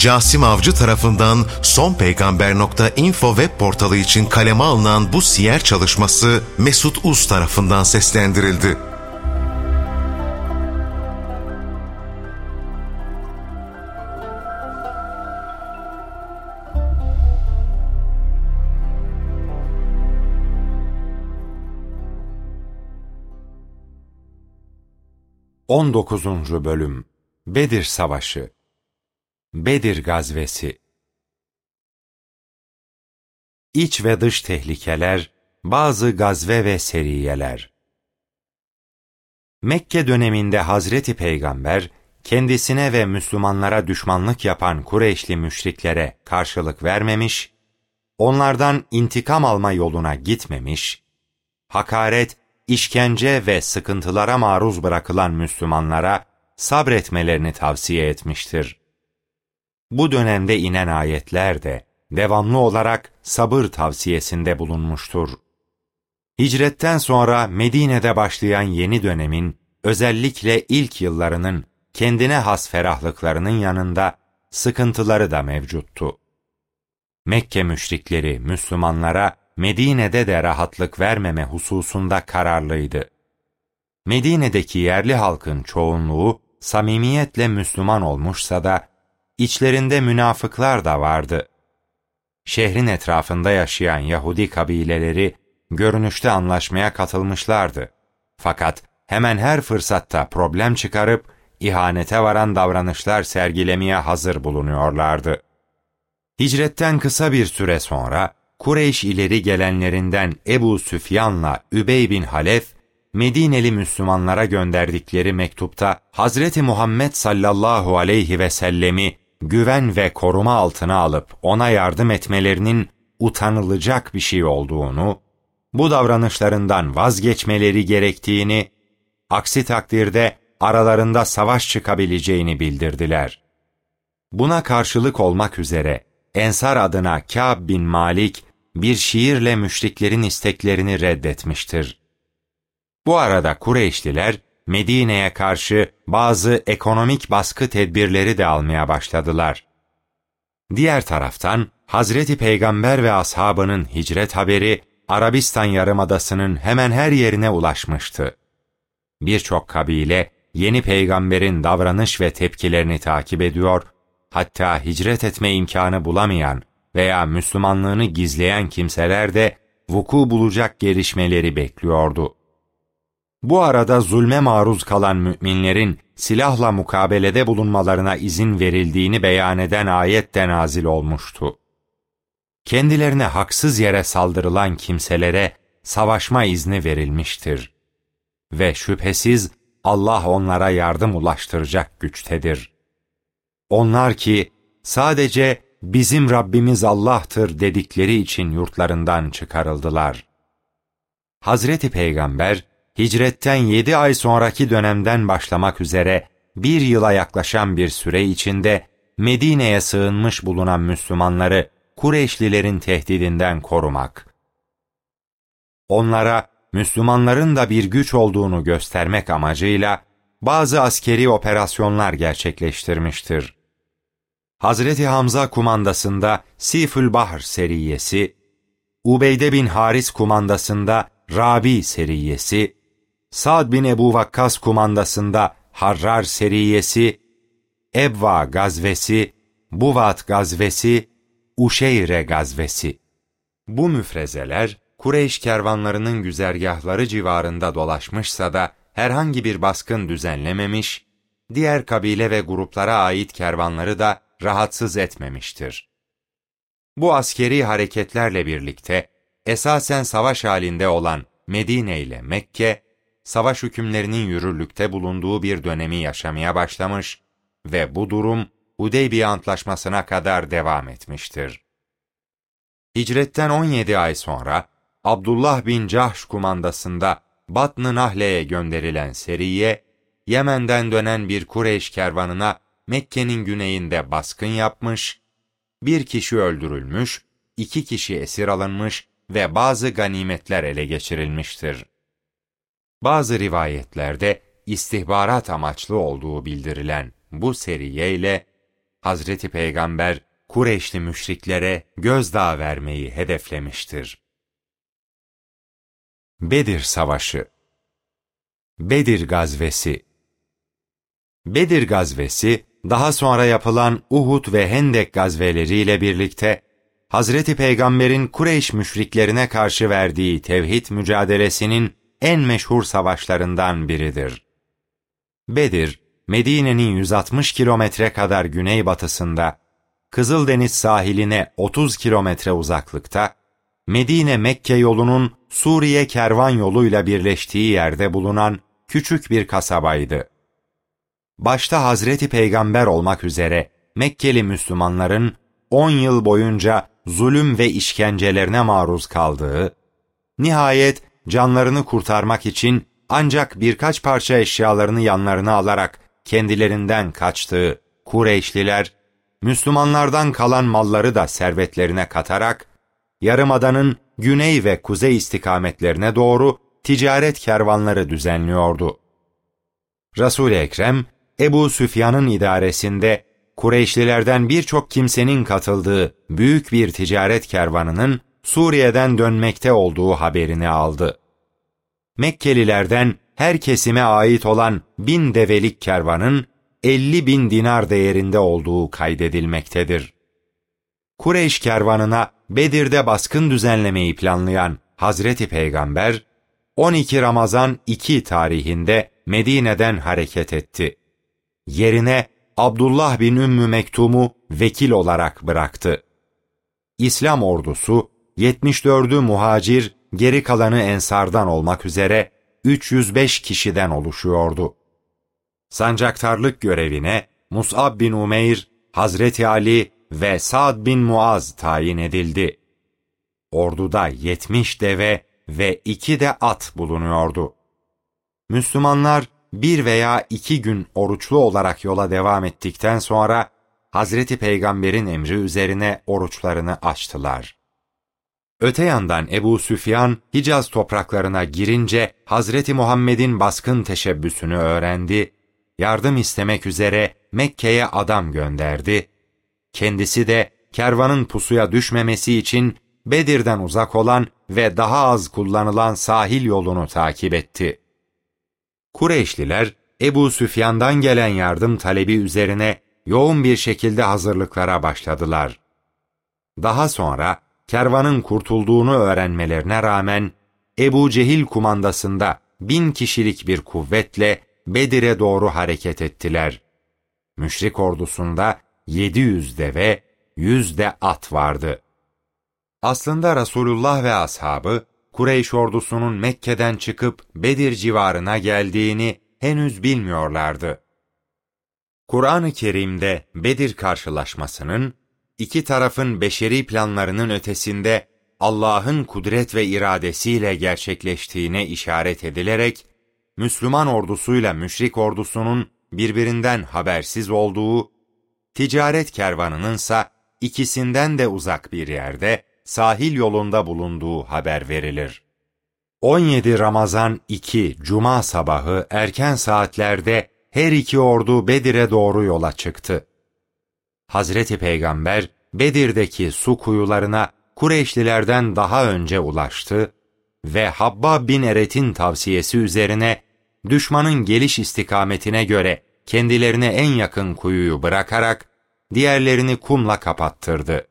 Casim Avcı tarafından sonpeygamber.info web portalı için kaleme alınan bu siyer çalışması Mesut Uz tarafından seslendirildi. On dokuzuncu Bölüm Bedir Savaşı Bedir Gazvesi İç ve dış tehlikeler, bazı gazve ve seriyeler. Mekke döneminde Hazreti Peygamber, kendisine ve Müslümanlara düşmanlık yapan Kureyşli müşriklere karşılık vermemiş, onlardan intikam alma yoluna gitmemiş, hakaret, işkence ve sıkıntılara maruz bırakılan Müslümanlara sabretmelerini tavsiye etmiştir. Bu dönemde inen ayetler de devamlı olarak sabır tavsiyesinde bulunmuştur. Hicretten sonra Medine'de başlayan yeni dönemin özellikle ilk yıllarının kendine has ferahlıklarının yanında sıkıntıları da mevcuttu. Mekke müşrikleri Müslümanlara Medine'de de rahatlık vermeme hususunda kararlıydı. Medine'deki yerli halkın çoğunluğu samimiyetle Müslüman olmuşsa da içlerinde münafıklar da vardı. Şehrin etrafında yaşayan Yahudi kabileleri görünüşte anlaşmaya katılmışlardı. Fakat hemen her fırsatta problem çıkarıp ihanete varan davranışlar sergilemeye hazır bulunuyorlardı. Hicretten kısa bir süre sonra Kureyş ileri gelenlerinden Ebu Süfyan'la Übey bin Halef, Medineli Müslümanlara gönderdikleri mektupta Hazreti Muhammed sallallahu aleyhi ve sellemi güven ve koruma altına alıp ona yardım etmelerinin utanılacak bir şey olduğunu, bu davranışlarından vazgeçmeleri gerektiğini, aksi takdirde aralarında savaş çıkabileceğini bildirdiler. Buna karşılık olmak üzere Ensar adına Kâb bin Malik bir şiirle müşriklerin isteklerini reddetmiştir. Bu arada Kureyşliler Medine'ye karşı bazı ekonomik baskı tedbirleri de almaya başladılar. Diğer taraftan Hazreti Peygamber ve ashabının hicret haberi Arabistan Yarımadası'nın hemen her yerine ulaşmıştı. Birçok kabile yeni peygamberin davranış ve tepkilerini takip ediyor, hatta hicret etme imkanı bulamayan veya Müslümanlığını gizleyen kimseler de vuku bulacak gelişmeleri bekliyordu. Bu arada zulme maruz kalan müminlerin silahla mukabelede bulunmalarına izin verildiğini beyan eden ayet de nazil olmuştu. Kendilerine haksız yere saldırılan kimselere savaşma izni verilmiştir. Ve şüphesiz Allah onlara yardım ulaştıracak güçtedir. Onlar ki sadece bizim Rabbimiz Allah'tır dedikleri için yurtlarından çıkarıldılar. Hazreti Peygamber, hicretten yedi ay sonraki dönemden başlamak üzere bir yıla yaklaşan bir süre içinde Medine'ye sığınmış bulunan Müslümanları Kureyşlilerin tehdidinden korumak. Onlara Müslümanların da bir güç olduğunu göstermek amacıyla bazı askeri operasyonlar gerçekleştirmiştir. Hazreti Hamza kumandasında Sifül Bahr seriyesi, Ubeyde bin Haris kumandasında Rabi seriyesi, Sa'd bin Ebu Vakkas kumandasında Harrar seriyesi, Ebva gazvesi, Buvat gazvesi, Uşeyre gazvesi. Bu müfrezeler Kureyş kervanlarının güzergahları civarında dolaşmışsa da herhangi bir baskın düzenlememiş, diğer kabile ve gruplara ait kervanları da rahatsız etmemiştir. Bu askeri hareketlerle birlikte esasen savaş halinde olan Medine ile Mekke, savaş hükümlerinin yürürlükte bulunduğu bir dönemi yaşamaya başlamış ve bu durum Hudeybiye Antlaşması'na kadar devam etmiştir. Hicretten 17 ay sonra Abdullah bin Cahş kumandasında Batn-ı Nahle'ye gönderilen seriye, Yemen'den dönen bir Kureyş kervanına Mekke'nin güneyinde baskın yapmış, bir kişi öldürülmüş, iki kişi esir alınmış ve bazı ganimetler ele geçirilmiştir. Bazı rivayetlerde istihbarat amaçlı olduğu bildirilen bu seriye ile Hazreti Peygamber Kureyşli müşriklere gözdağı vermeyi hedeflemiştir. Bedir Savaşı Bedir Gazvesi Bedir Gazvesi, daha sonra yapılan Uhud ve Hendek gazveleriyle birlikte Hazreti Peygamber'in Kureyş müşriklerine karşı verdiği tevhid mücadelesinin en meşhur savaşlarından biridir. Bedir, Medine'nin 160 kilometre kadar güneybatısında, Kızıldeniz sahiline 30 kilometre uzaklıkta, Medine-Mekke yolunun Suriye kervan yoluyla birleştiği yerde bulunan küçük bir kasabaydı. Başta Hazreti Peygamber olmak üzere Mekkeli Müslümanların 10 yıl boyunca zulüm ve işkencelerine maruz kaldığı, nihayet canlarını kurtarmak için ancak birkaç parça eşyalarını yanlarına alarak kendilerinden kaçtığı Kureyşliler, Müslümanlardan kalan malları da servetlerine katarak, Yarımada'nın güney ve kuzey istikametlerine doğru ticaret kervanları düzenliyordu. Resul-i Ekrem, Ebu Süfyan'ın idaresinde Kureyşlilerden birçok kimsenin katıldığı büyük bir ticaret kervanının Suriye'den dönmekte olduğu haberini aldı. Mekkelilerden her kesime ait olan bin develik kervanın 50 bin dinar değerinde olduğu kaydedilmektedir. Kureyş kervanına Bedir'de baskın düzenlemeyi planlayan Hazreti Peygamber, 12 Ramazan 2 tarihinde Medine'den hareket etti. Yerine Abdullah bin Ümmü Mektum'u vekil olarak bıraktı. İslam ordusu 74'ü muhacir, geri kalanı ensardan olmak üzere 305 kişiden oluşuyordu. Sancaktarlık görevine Mus'ab bin Umeyr, Hazreti Ali ve Sa'd bin Muaz tayin edildi. Orduda 70 deve ve iki de at bulunuyordu. Müslümanlar bir veya iki gün oruçlu olarak yola devam ettikten sonra Hazreti Peygamber'in emri üzerine oruçlarını açtılar. Öte yandan Ebu Süfyan Hicaz topraklarına girince Hazreti Muhammed'in baskın teşebbüsünü öğrendi, yardım istemek üzere Mekke'ye adam gönderdi. Kendisi de kervanın pusuya düşmemesi için Bedir'den uzak olan ve daha az kullanılan sahil yolunu takip etti. Kureyşliler Ebu Süfyan'dan gelen yardım talebi üzerine yoğun bir şekilde hazırlıklara başladılar. Daha sonra kervanın kurtulduğunu öğrenmelerine rağmen Ebu Cehil kumandasında bin kişilik bir kuvvetle Bedir'e doğru hareket ettiler. Müşrik ordusunda 700 deve, 100 de at vardı. Aslında Resulullah ve ashabı Kureyş ordusunun Mekke'den çıkıp Bedir civarına geldiğini henüz bilmiyorlardı. Kur'an-ı Kerim'de Bedir karşılaşmasının iki tarafın beşeri planlarının ötesinde Allah'ın kudret ve iradesiyle gerçekleştiğine işaret edilerek Müslüman ordusuyla müşrik ordusunun birbirinden habersiz olduğu, ticaret kervanınınsa ikisinden de uzak bir yerde sahil yolunda bulunduğu haber verilir. 17 Ramazan 2 Cuma sabahı erken saatlerde her iki ordu Bedir'e doğru yola çıktı. Hazreti Peygamber Bedir'deki su kuyularına Kureyşlilerden daha önce ulaştı ve Habba bin Eret'in tavsiyesi üzerine düşmanın geliş istikametine göre kendilerine en yakın kuyuyu bırakarak diğerlerini kumla kapattırdı.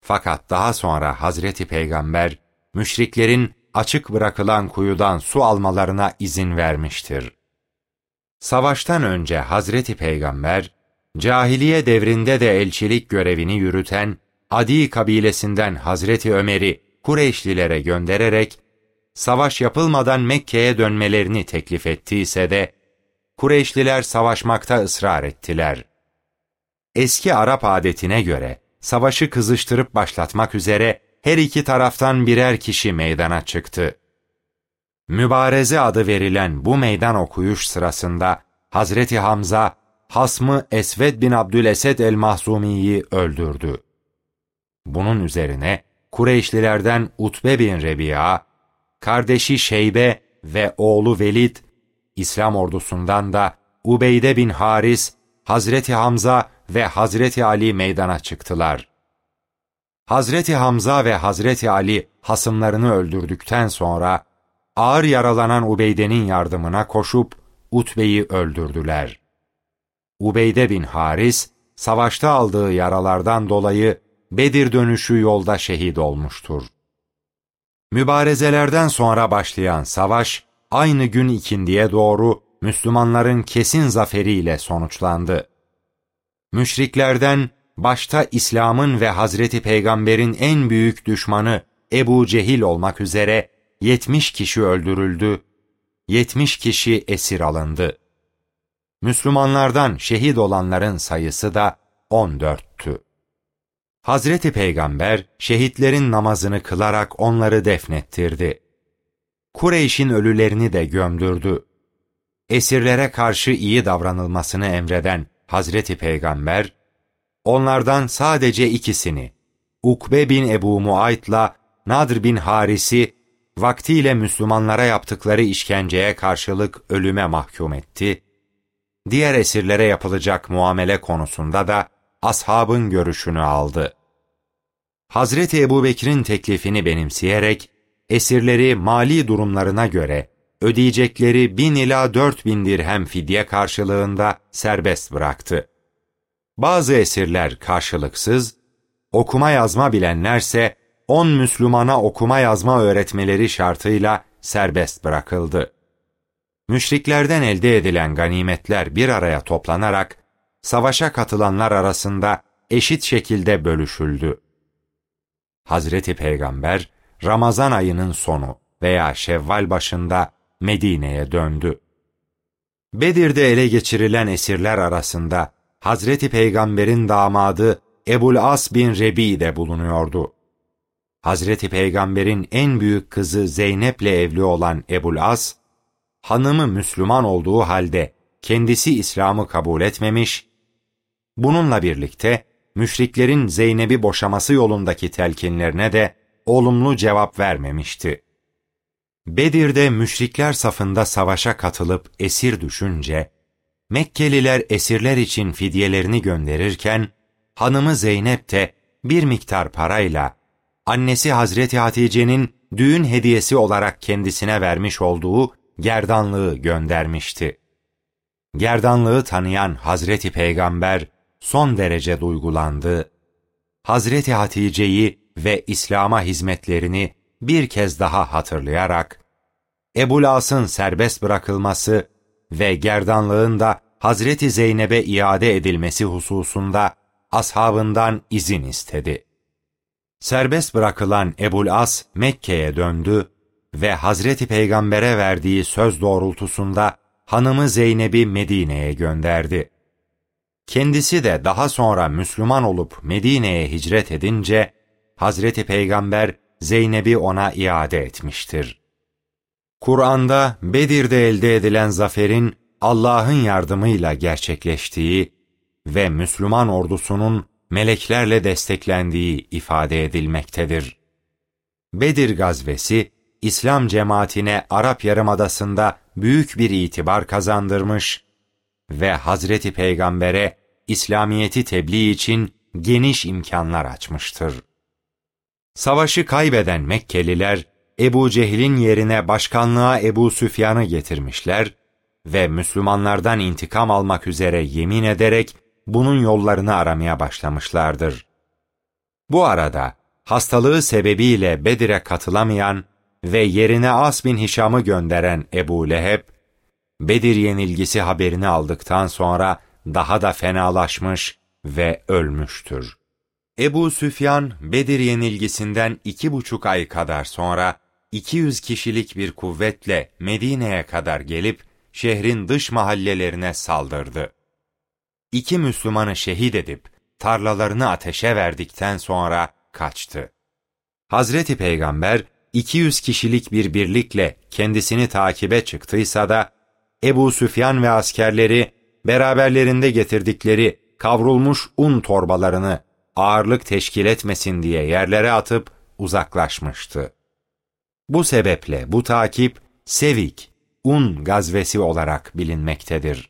Fakat daha sonra Hazreti Peygamber, müşriklerin açık bırakılan kuyudan su almalarına izin vermiştir. Savaştan önce Hazreti Peygamber, cahiliye devrinde de elçilik görevini yürüten Adi kabilesinden Hazreti Ömer'i Kureyşlilere göndererek, savaş yapılmadan Mekke'ye dönmelerini teklif ettiyse de, Kureyşliler savaşmakta ısrar ettiler. Eski Arap adetine göre, savaşı kızıştırıp başlatmak üzere her iki taraftan birer kişi meydana çıktı. Mübareze adı verilen bu meydan okuyuş sırasında Hazreti Hamza, hasmı Esved bin Abdülesed el-Mahzumi'yi öldürdü. Bunun üzerine Kureyşlilerden Utbe bin Rebi'a, kardeşi Şeybe ve oğlu Velid, İslam ordusundan da Ubeyde bin Haris, Hazreti Hamza ve Hazreti Ali meydana çıktılar. Hazreti Hamza ve Hazreti Ali hasımlarını öldürdükten sonra ağır yaralanan Ubeyde'nin yardımına koşup Utbe'yi öldürdüler. Ubeyde bin Haris, savaşta aldığı yaralardan dolayı Bedir dönüşü yolda şehit olmuştur. Mübarezelerden sonra başlayan savaş, aynı gün ikindiye doğru Müslümanların kesin zaferiyle sonuçlandı. Müşriklerden başta İslam'ın ve Hazreti Peygamber'in en büyük düşmanı Ebu Cehil olmak üzere 70 kişi öldürüldü, 70 kişi esir alındı. Müslümanlardan şehit olanların sayısı da 14'tü. Hazreti Peygamber şehitlerin namazını kılarak onları defnettirdi. Kureyş'in ölülerini de gömdürdü. Esirlere karşı iyi davranılmasını emreden Hazreti Peygamber, onlardan sadece ikisini, Ukbe bin Ebu Muayt'la Nadr bin Haris'i vaktiyle Müslümanlara yaptıkları işkenceye karşılık ölüme mahkum etti. Diğer esirlere yapılacak muamele konusunda da ashabın görüşünü aldı. Hazreti Ebubekir'in teklifini benimseyerek esirleri mali durumlarına göre ödeyecekleri bin ila dört bin dirhem fidye karşılığında serbest bıraktı. Bazı esirler karşılıksız, okuma yazma bilenlerse on Müslümana okuma yazma öğretmeleri şartıyla serbest bırakıldı. Müşriklerden elde edilen ganimetler bir araya toplanarak savaşa katılanlar arasında eşit şekilde bölüşüldü. Hazreti Peygamber Ramazan ayının sonu veya Şevval başında Medine'ye döndü. Bedir'de ele geçirilen esirler arasında Hazreti Peygamber'in damadı Ebul As bin Rebi de bulunuyordu. Hazreti Peygamber'in en büyük kızı Zeynep'le evli olan Ebul As, hanımı Müslüman olduğu halde kendisi İslam'ı kabul etmemiş, bununla birlikte müşriklerin Zeynep'i boşaması yolundaki telkinlerine de olumlu cevap vermemişti. Bedir'de müşrikler safında savaşa katılıp esir düşünce, Mekkeliler esirler için fidyelerini gönderirken, hanımı Zeynep de bir miktar parayla, annesi Hazreti Hatice'nin düğün hediyesi olarak kendisine vermiş olduğu gerdanlığı göndermişti. Gerdanlığı tanıyan Hazreti Peygamber son derece duygulandı. Hazreti Hatice'yi ve İslam'a hizmetlerini bir kez daha hatırlayarak, Ebu Las'ın serbest bırakılması ve gerdanlığın da Hazreti Zeynep'e iade edilmesi hususunda ashabından izin istedi. Serbest bırakılan Ebul As Mekke'ye döndü ve Hazreti Peygamber'e verdiği söz doğrultusunda hanımı Zeynep'i Medine'ye gönderdi. Kendisi de daha sonra Müslüman olup Medine'ye hicret edince Hazreti Peygamber Zeynep'i ona iade etmiştir. Kur'an'da Bedir'de elde edilen zaferin Allah'ın yardımıyla gerçekleştiği ve Müslüman ordusunun meleklerle desteklendiği ifade edilmektedir. Bedir gazvesi, İslam cemaatine Arap Yarımadası'nda büyük bir itibar kazandırmış ve Hazreti Peygamber'e İslamiyeti tebliğ için geniş imkanlar açmıştır. Savaşı kaybeden Mekkeliler, Ebu Cehil'in yerine başkanlığa Ebu Süfyan'ı getirmişler ve Müslümanlardan intikam almak üzere yemin ederek bunun yollarını aramaya başlamışlardır. Bu arada hastalığı sebebiyle Bedir'e katılamayan ve yerine As bin Hişam'ı gönderen Ebu Leheb, Bedir yenilgisi haberini aldıktan sonra daha da fenalaşmış ve ölmüştür. Ebu Süfyan, Bedir yenilgisinden iki buçuk ay kadar sonra 200 kişilik bir kuvvetle Medine'ye kadar gelip şehrin dış mahallelerine saldırdı. İki Müslümanı şehit edip tarlalarını ateşe verdikten sonra kaçtı. Hazreti Peygamber 200 kişilik bir birlikle kendisini takibe çıktıysa da Ebu Süfyan ve askerleri beraberlerinde getirdikleri kavrulmuş un torbalarını ağırlık teşkil etmesin diye yerlere atıp uzaklaşmıştı. Bu sebeple bu takip Sevik, Un gazvesi olarak bilinmektedir.